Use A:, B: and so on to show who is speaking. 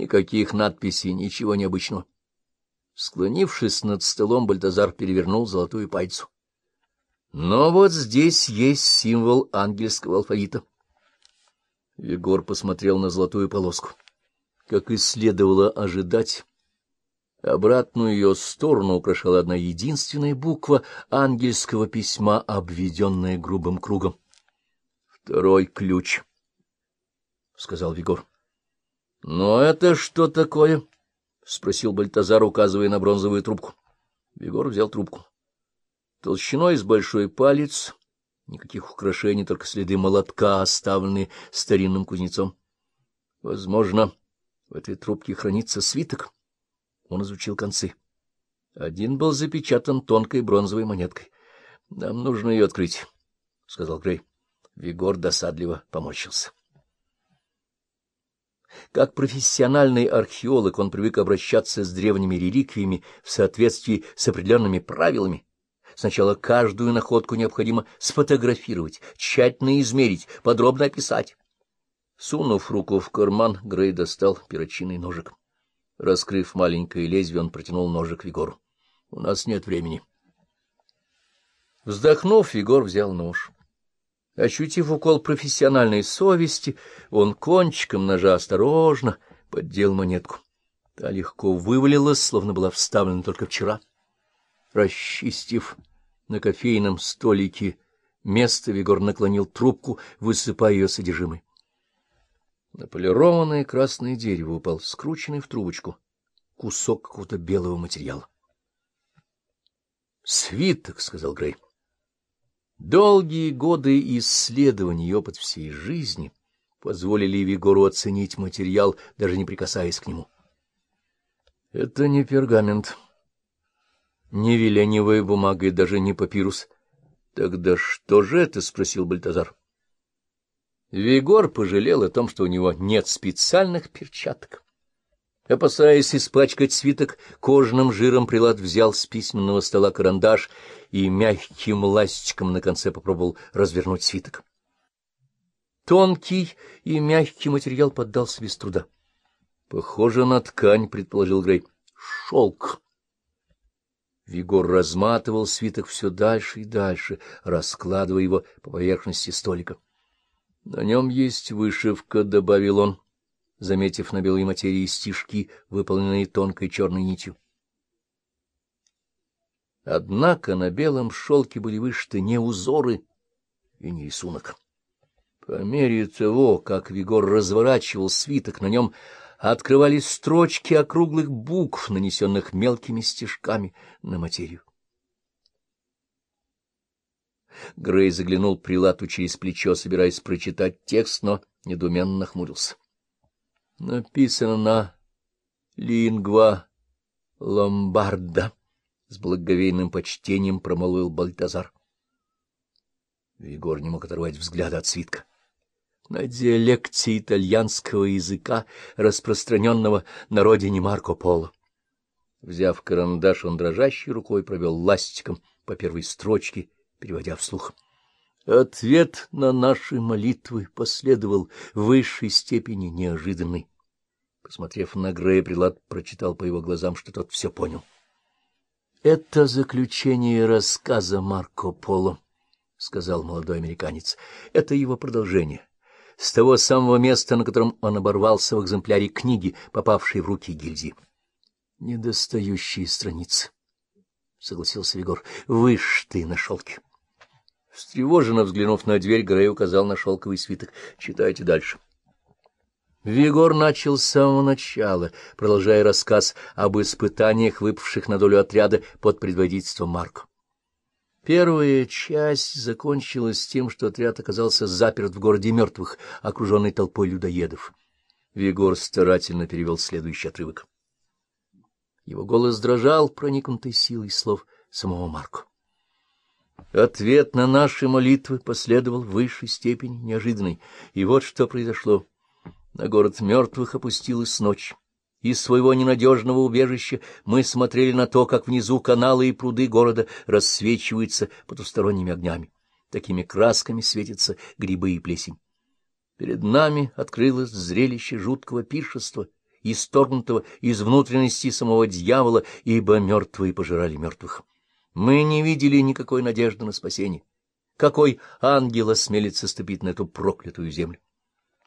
A: Никаких надписей, ничего необычного. Склонившись над столом, Бальтазар перевернул золотую пальцу. Но вот здесь есть символ ангельского алфавита. Егор посмотрел на золотую полоску. Как и следовало ожидать, обратную ее сторону украшала одна единственная буква ангельского письма, обведенная грубым кругом. — Второй ключ, — сказал Егор. — Но это что такое? — спросил Бальтазар, указывая на бронзовую трубку. Егор взял трубку. Толщиной с большой палец, никаких украшений, только следы молотка, оставленные старинным кузнецом. Возможно, в этой трубке хранится свиток. Он изучил концы. Один был запечатан тонкой бронзовой монеткой. — Нам нужно ее открыть, — сказал Грей. Вигор досадливо поморщился. Как профессиональный археолог он привык обращаться с древними реликвиями в соответствии с определенными правилами — Сначала каждую находку необходимо сфотографировать, тщательно измерить, подробно описать. Сунув руку в карман, Грей достал перочинный ножик. Раскрыв маленькое лезвие, он протянул ножик Егору. — У нас нет времени. Вздохнув, Егор взял нож. Ощутив укол профессиональной совести, он кончиком ножа осторожно поддел монетку. Та легко вывалилась, словно была вставлена только вчера. Расчистив на кофейном столике место, Вигор наклонил трубку, высыпая ее содержимое. На красное дерево упал скрученный в трубочку кусок какого-то белого материала. «Свиток», — сказал Грей. Долгие годы исследований и опыт всей жизни позволили Вигору оценить материал, даже не прикасаясь к нему. — Это не пергамент, не веленевая бумага и даже не папирус. — Тогда что же это? — спросил Бальтазар. Вигор пожалел о том, что у него нет специальных перчаток. Опасаясь испачкать свиток, кожаным жиром прилад взял с письменного стола карандаш и мягким ластиком на конце попробовал развернуть свиток. Тонкий и мягкий материал поддался без труда. — Похоже на ткань, — предположил Грей. — Шелк. Вигор разматывал свиток все дальше и дальше, раскладывая его по поверхности столика. — На нем есть вышивка, — добавил он, заметив на белой материи стежки, выполненные тонкой черной нитью. Однако на белом шелке были вышиты не узоры и не рисунок. По мере того, как Вигор разворачивал свиток, на нем открывались строчки округлых букв, нанесенных мелкими стежками на материю. Грей заглянул прилату через плечо, собираясь прочитать текст, но недуменно нахмурился. Написано на лингва ломбарда, — с благоговейным почтением промолвил Бальтазар. Егор не мог оторвать взгляда от свитка на диалекте итальянского языка, распространенного на родине Марко Поло. Взяв карандаш, он дрожащей рукой провел ластиком по первой строчке, переводя вслух. Ответ на наши молитвы последовал в высшей степени неожиданный. Посмотрев на Грея, Прилад прочитал по его глазам, что тот все понял. — Это заключение рассказа Марко Поло, — сказал молодой американец. — Это его продолжение с того самого места, на котором он оборвался в экземпляре книги, попавшей в руки гильдии. — Недостающие страницы, — согласился Егор. — Выше ты на шелке. Встревоженно взглянув на дверь, Грей указал на шелковый свиток. — Читайте дальше. Вигор начал с самого начала, продолжая рассказ об испытаниях, выпавших на долю отряда под предводительством Марка. Первая часть закончилась тем, что отряд оказался заперт в городе мертвых, окруженный толпой людоедов. Вигор старательно перевел следующий отрывок. Его голос дрожал, проникнутый силой слов самого Марка. Ответ на наши молитвы последовал в высшей степени неожиданный, и вот что произошло. На город мертвых опустилась ночь. Из своего ненадежного убежища мы смотрели на то, как внизу каналы и пруды города рассвечиваются потусторонними огнями. Такими красками светятся грибы и плесень. Перед нами открылось зрелище жуткого пиршества исторгнутого из внутренности самого дьявола, ибо мертвые пожирали мертвых. Мы не видели никакой надежды на спасение. Какой ангел осмелится ступить на эту проклятую землю?